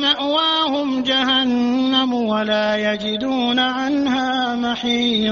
مأواهم جهنم ولا يجدون عنها محيصا.